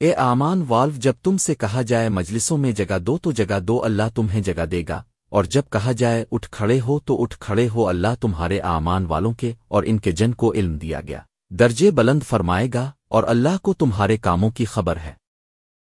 اے آمان والو، جب تم سے کہا جائے مجلسوں میں جگہ دو تو جگہ دو اللہ تمہیں جگہ دے گا، اور جب کہا جائے اٹھ کھڑے ہو تو اٹھ کھڑے ہو اللہ تمہارے آمان والوں کے اور ان کے جن کو علم دیا گیا۔ درجے بلند فرمائے گا اور اللہ کو تمہارے کاموں کی خبر ہے۔